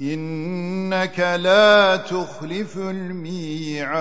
إنك لا تخلف الميعاد.